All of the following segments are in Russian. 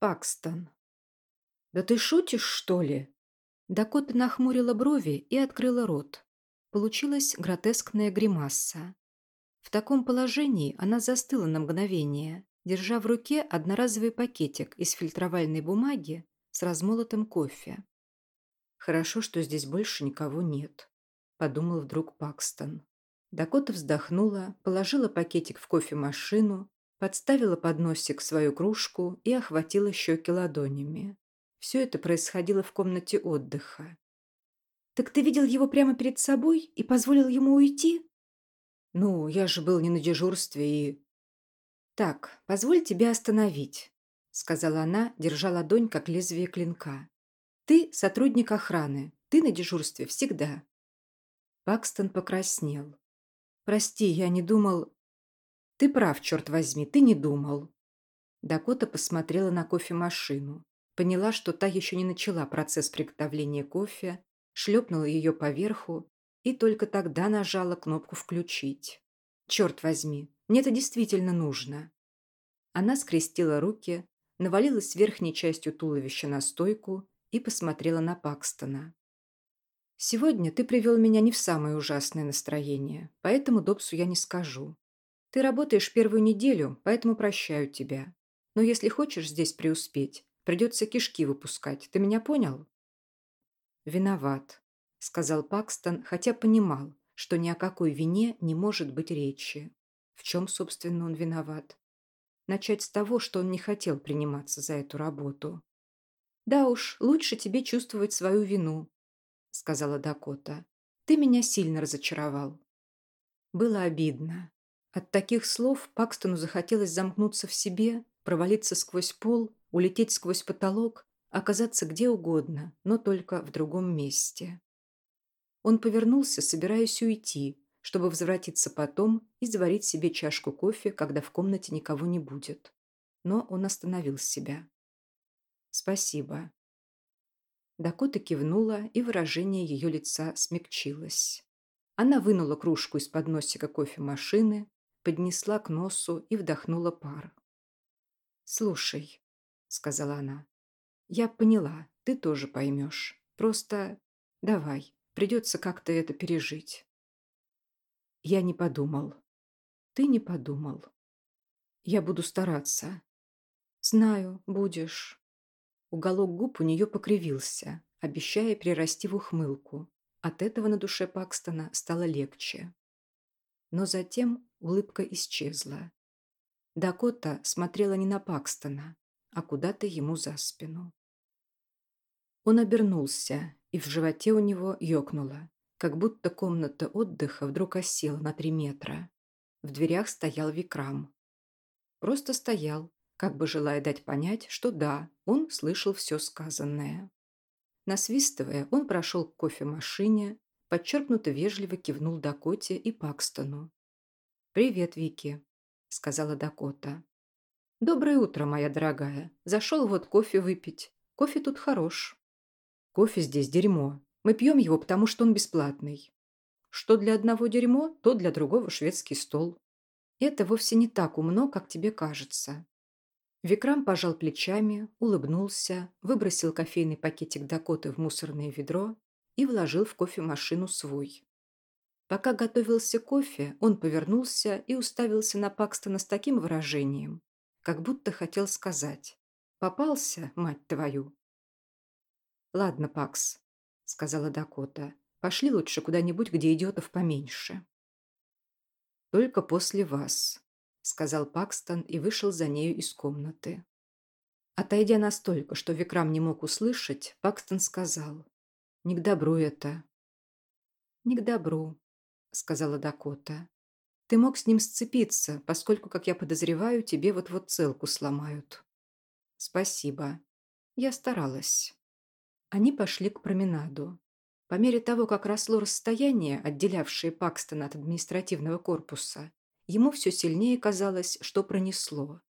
Пакстон. «Да ты шутишь, что ли?» Дакота нахмурила брови и открыла рот. Получилась гротескная гримаса. В таком положении она застыла на мгновение, держа в руке одноразовый пакетик из фильтровальной бумаги с размолотым кофе. «Хорошо, что здесь больше никого нет», – подумал вдруг Пакстон. Дакота вздохнула, положила пакетик в кофемашину, подставила под носик свою кружку и охватила щеки ладонями. Все это происходило в комнате отдыха. «Так ты видел его прямо перед собой и позволил ему уйти?» «Ну, я же был не на дежурстве и...» «Так, позволь тебя остановить», — сказала она, держа ладонь, как лезвие клинка. «Ты сотрудник охраны. Ты на дежурстве всегда». Пакстон покраснел. «Прости, я не думал...» «Ты прав, черт возьми, ты не думал». Дакота посмотрела на кофемашину. Поняла, что та еще не начала процесс приготовления кофе, шлепнула ее поверху и только тогда нажала кнопку «Включить». «Черт возьми, мне это действительно нужно». Она скрестила руки, навалилась верхней частью туловища на стойку и посмотрела на Пакстона. «Сегодня ты привел меня не в самое ужасное настроение, поэтому Добсу я не скажу. Ты работаешь первую неделю, поэтому прощаю тебя. Но если хочешь здесь преуспеть, Придется кишки выпускать. Ты меня понял?» «Виноват», — сказал Пакстон, хотя понимал, что ни о какой вине не может быть речи. В чем, собственно, он виноват? Начать с того, что он не хотел приниматься за эту работу. «Да уж, лучше тебе чувствовать свою вину», — сказала Дакота. «Ты меня сильно разочаровал». Было обидно. От таких слов Пакстону захотелось замкнуться в себе, провалиться сквозь пол улететь сквозь потолок, оказаться где угодно, но только в другом месте. Он повернулся, собираясь уйти, чтобы возвратиться потом и заварить себе чашку кофе, когда в комнате никого не будет. Но он остановил себя. «Спасибо». Дакота кивнула, и выражение ее лица смягчилось. Она вынула кружку из-под носика кофемашины, поднесла к носу и вдохнула пар. «Слушай, — сказала она. «Я поняла, ты тоже поймешь. Просто давай, придется как-то это пережить». Я не подумал. Ты не подумал. Я буду стараться. Знаю, будешь. Уголок губ у нее покривился, обещая прирасти в ухмылку. От этого на душе Пакстона стало легче. Но затем улыбка исчезла. Дакота смотрела не на Пакстона, а куда-то ему за спину. Он обернулся, и в животе у него ёкнуло, как будто комната отдыха вдруг осела на три метра. В дверях стоял Викрам. Просто стоял, как бы желая дать понять, что да, он слышал все сказанное. Насвистывая, он прошел к кофемашине, подчеркнуто вежливо кивнул Дакоте и Пакстону. «Привет, Вики», — сказала Дакота. «Доброе утро, моя дорогая. Зашел вот кофе выпить. Кофе тут хорош». «Кофе здесь дерьмо. Мы пьем его, потому что он бесплатный». «Что для одного дерьмо, то для другого шведский стол». «Это вовсе не так умно, как тебе кажется». Викрам пожал плечами, улыбнулся, выбросил кофейный пакетик Дакоты в мусорное ведро и вложил в кофемашину свой. Пока готовился кофе, он повернулся и уставился на Пакстона с таким выражением, как будто хотел сказать «Попался, мать твою!» «Ладно, Пакс», — сказала Дакота, «пошли лучше куда-нибудь, где идиотов поменьше». «Только после вас», — сказал Пакстон и вышел за нею из комнаты. Отойдя настолько, что Викрам не мог услышать, Пакстон сказал «Не к добру это». «Не к добру», — сказала Дакота. Ты мог с ним сцепиться, поскольку, как я подозреваю, тебе вот-вот целку сломают. Спасибо. Я старалась. Они пошли к променаду. По мере того, как росло расстояние, отделявшее Пакстона от административного корпуса, ему все сильнее казалось, что пронесло.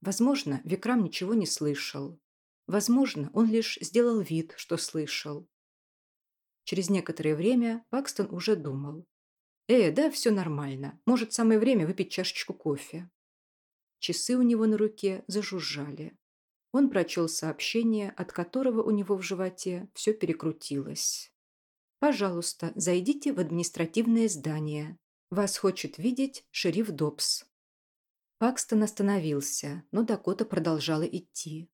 Возможно, Викрам ничего не слышал. Возможно, он лишь сделал вид, что слышал. Через некоторое время Пакстон уже думал. «Э, да, все нормально. Может, самое время выпить чашечку кофе». Часы у него на руке зажужжали. Он прочел сообщение, от которого у него в животе все перекрутилось. «Пожалуйста, зайдите в административное здание. Вас хочет видеть шериф Добс». Пакстон остановился, но Дакота продолжала идти.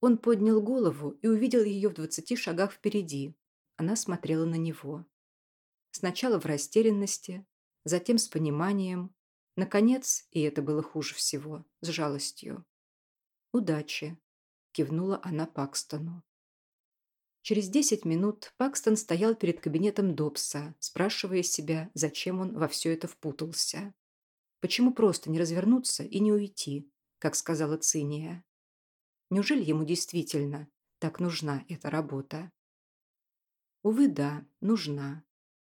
Он поднял голову и увидел ее в двадцати шагах впереди. Она смотрела на него. Сначала в растерянности, затем с пониманием, наконец, и это было хуже всего, с жалостью. «Удачи», – кивнула она Пакстону. Через десять минут Пакстон стоял перед кабинетом Добса, спрашивая себя, зачем он во все это впутался. Почему просто не развернуться и не уйти, как сказала Циния? Неужели ему действительно так нужна эта работа? Увы, да, нужна.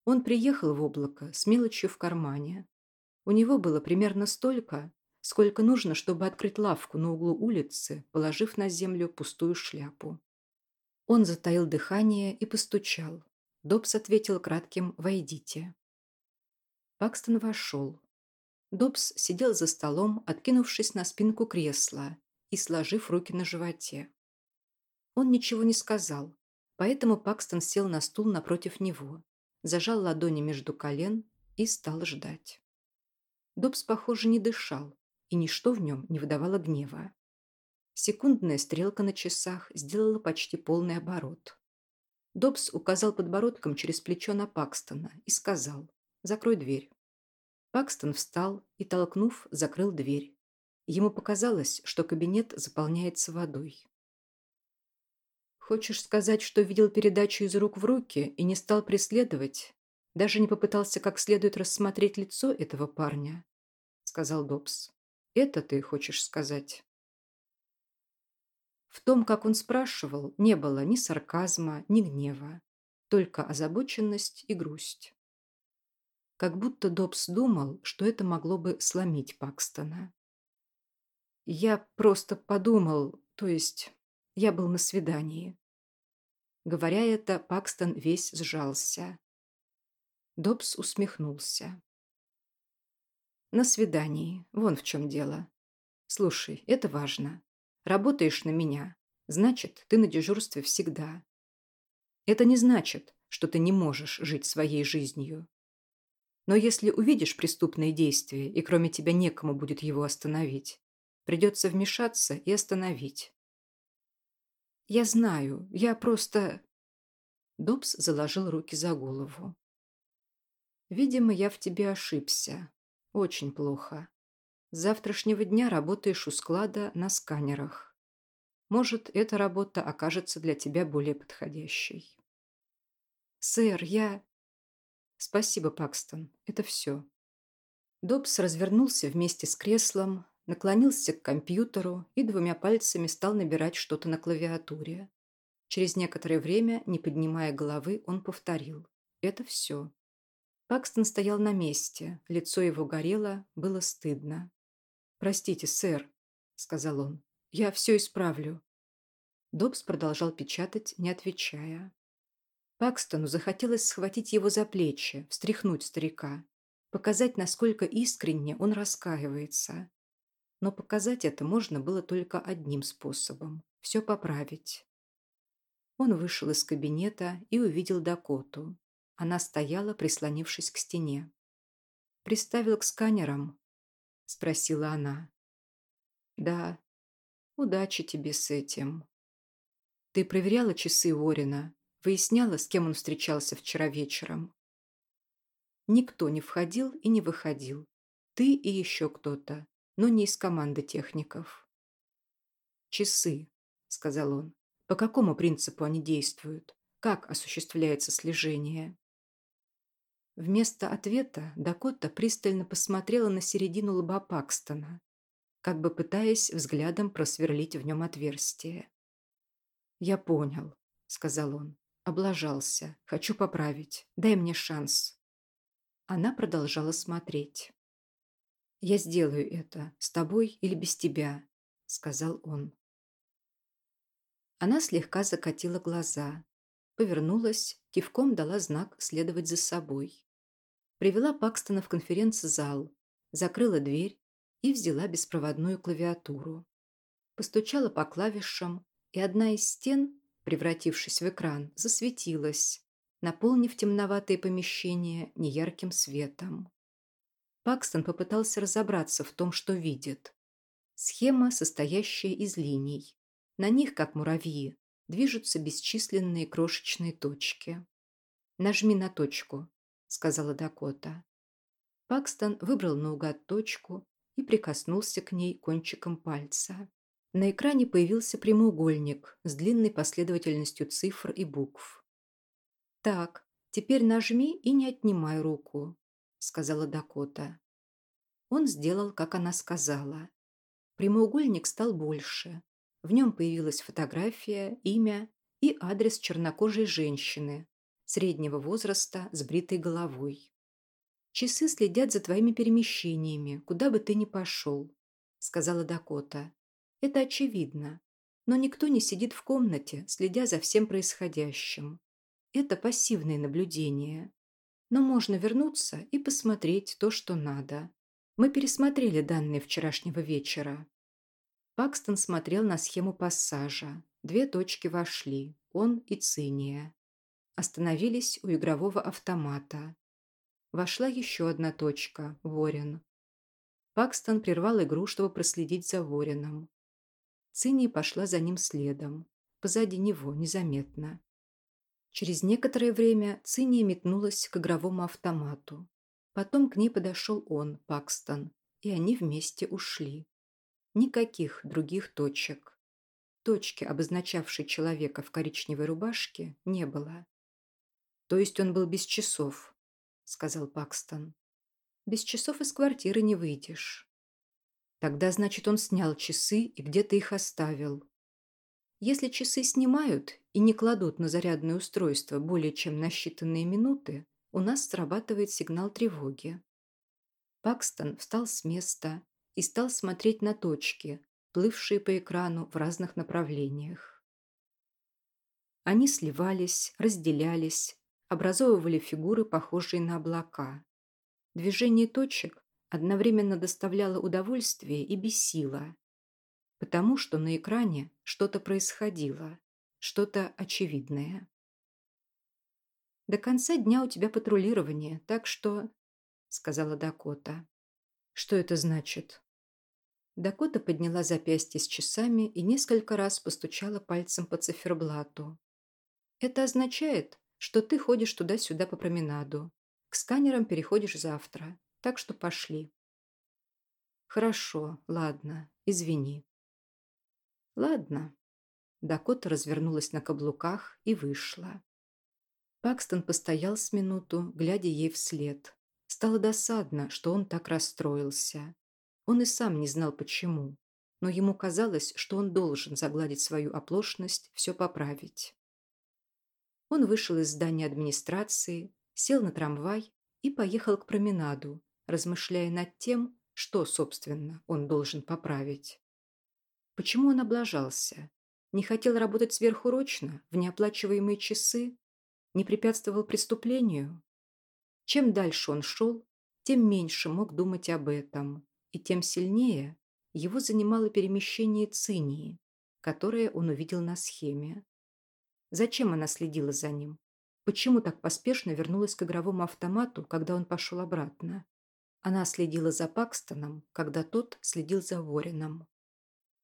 Он приехал в облако с мелочью в кармане. У него было примерно столько, сколько нужно, чтобы открыть лавку на углу улицы, положив на землю пустую шляпу. Он затаил дыхание и постучал. Добс ответил кратким «Войдите». Пакстон вошел. Добс сидел за столом, откинувшись на спинку кресла и сложив руки на животе. Он ничего не сказал, поэтому Пакстон сел на стул напротив него, зажал ладони между колен и стал ждать. Добс, похоже, не дышал, и ничто в нем не выдавало гнева. Секундная стрелка на часах сделала почти полный оборот. Добс указал подбородком через плечо на Пакстона и сказал «Закрой дверь». Пакстон встал и, толкнув, закрыл дверь. Ему показалось, что кабинет заполняется водой. «Хочешь сказать, что видел передачу из рук в руки и не стал преследовать? Даже не попытался как следует рассмотреть лицо этого парня?» — сказал Добс. «Это ты хочешь сказать?» В том, как он спрашивал, не было ни сарказма, ни гнева, только озабоченность и грусть. Как будто Добс думал, что это могло бы сломить Пакстона. Я просто подумал, то есть я был на свидании. Говоря это, Пакстон весь сжался. Добс усмехнулся. На свидании, вон в чем дело. Слушай, это важно. Работаешь на меня, значит, ты на дежурстве всегда. Это не значит, что ты не можешь жить своей жизнью. Но если увидишь преступное действие, и кроме тебя некому будет его остановить, Придется вмешаться и остановить. Я знаю, я просто... Добс заложил руки за голову. Видимо, я в тебе ошибся. Очень плохо. С завтрашнего дня работаешь у склада на сканерах. Может, эта работа окажется для тебя более подходящей. Сэр, я... Спасибо, Пакстон. Это все. Добс развернулся вместе с креслом, наклонился к компьютеру и двумя пальцами стал набирать что-то на клавиатуре. Через некоторое время, не поднимая головы, он повторил. Это все. Пакстон стоял на месте, лицо его горело, было стыдно. «Простите, сэр», — сказал он, — «я все исправлю». Добс продолжал печатать, не отвечая. Пакстону захотелось схватить его за плечи, встряхнуть старика, показать, насколько искренне он раскаивается. Но показать это можно было только одним способом – все поправить. Он вышел из кабинета и увидел Дакоту. Она стояла, прислонившись к стене. «Приставил к сканерам?» – спросила она. «Да. Удачи тебе с этим». «Ты проверяла часы Орина? Выясняла, с кем он встречался вчера вечером?» Никто не входил и не выходил. Ты и еще кто-то но не из команды техников. «Часы», — сказал он. «По какому принципу они действуют? Как осуществляется слежение?» Вместо ответа Дакота пристально посмотрела на середину лба Пакстона, как бы пытаясь взглядом просверлить в нем отверстие. «Я понял», — сказал он. «Облажался. Хочу поправить. Дай мне шанс». Она продолжала смотреть. «Я сделаю это, с тобой или без тебя», — сказал он. Она слегка закатила глаза, повернулась, кивком дала знак следовать за собой. Привела Пакстона в конференц-зал, закрыла дверь и взяла беспроводную клавиатуру. Постучала по клавишам, и одна из стен, превратившись в экран, засветилась, наполнив темноватые помещения неярким светом. Пакстон попытался разобраться в том, что видит. Схема, состоящая из линий. На них, как муравьи, движутся бесчисленные крошечные точки. «Нажми на точку», — сказала Дакота. Пакстон выбрал наугад точку и прикоснулся к ней кончиком пальца. На экране появился прямоугольник с длинной последовательностью цифр и букв. «Так, теперь нажми и не отнимай руку», — сказала Дакота. Он сделал, как она сказала. Прямоугольник стал больше. В нем появилась фотография, имя и адрес чернокожей женщины, среднего возраста, с бритой головой. «Часы следят за твоими перемещениями, куда бы ты ни пошел», — сказала Дакота. «Это очевидно. Но никто не сидит в комнате, следя за всем происходящим. Это пассивное наблюдение. Но можно вернуться и посмотреть то, что надо. Мы пересмотрели данные вчерашнего вечера». Пакстон смотрел на схему пассажа. Две точки вошли, он и Циния. Остановились у игрового автомата. Вошла еще одна точка – Ворин. Пакстон прервал игру, чтобы проследить за Ворином. Цинни пошла за ним следом. Позади него, незаметно. Через некоторое время Цинни метнулась к игровому автомату. Потом к ней подошел он, Пакстон, и они вместе ушли. Никаких других точек. Точки, обозначавшей человека в коричневой рубашке, не было. То есть он был без часов, сказал Пакстон. Без часов из квартиры не выйдешь. Тогда, значит, он снял часы и где-то их оставил. Если часы снимают и не кладут на зарядное устройство более чем на считанные минуты, у нас срабатывает сигнал тревоги. Пакстон встал с места и стал смотреть на точки, плывшие по экрану в разных направлениях. Они сливались, разделялись, образовывали фигуры, похожие на облака. Движение точек одновременно доставляло удовольствие и бесило, потому что на экране что-то происходило, что-то очевидное. «До конца дня у тебя патрулирование, так что...» — сказала Дакота. «Что это значит?» Дакота подняла запястье с часами и несколько раз постучала пальцем по циферблату. «Это означает, что ты ходишь туда-сюда по променаду. К сканерам переходишь завтра, так что пошли». «Хорошо, ладно, извини». «Ладно». Дакота развернулась на каблуках и вышла. Пакстон постоял с минуту, глядя ей вслед. Стало досадно, что он так расстроился. Он и сам не знал почему, но ему казалось, что он должен загладить свою оплошность, все поправить. Он вышел из здания администрации, сел на трамвай и поехал к променаду, размышляя над тем, что, собственно, он должен поправить. Почему он облажался? Не хотел работать сверхурочно, в неоплачиваемые часы? Не препятствовал преступлению? Чем дальше он шел, тем меньше мог думать об этом, и тем сильнее его занимало перемещение цинии, которое он увидел на схеме. Зачем она следила за ним? Почему так поспешно вернулась к игровому автомату, когда он пошел обратно? Она следила за Пакстоном, когда тот следил за Ворином.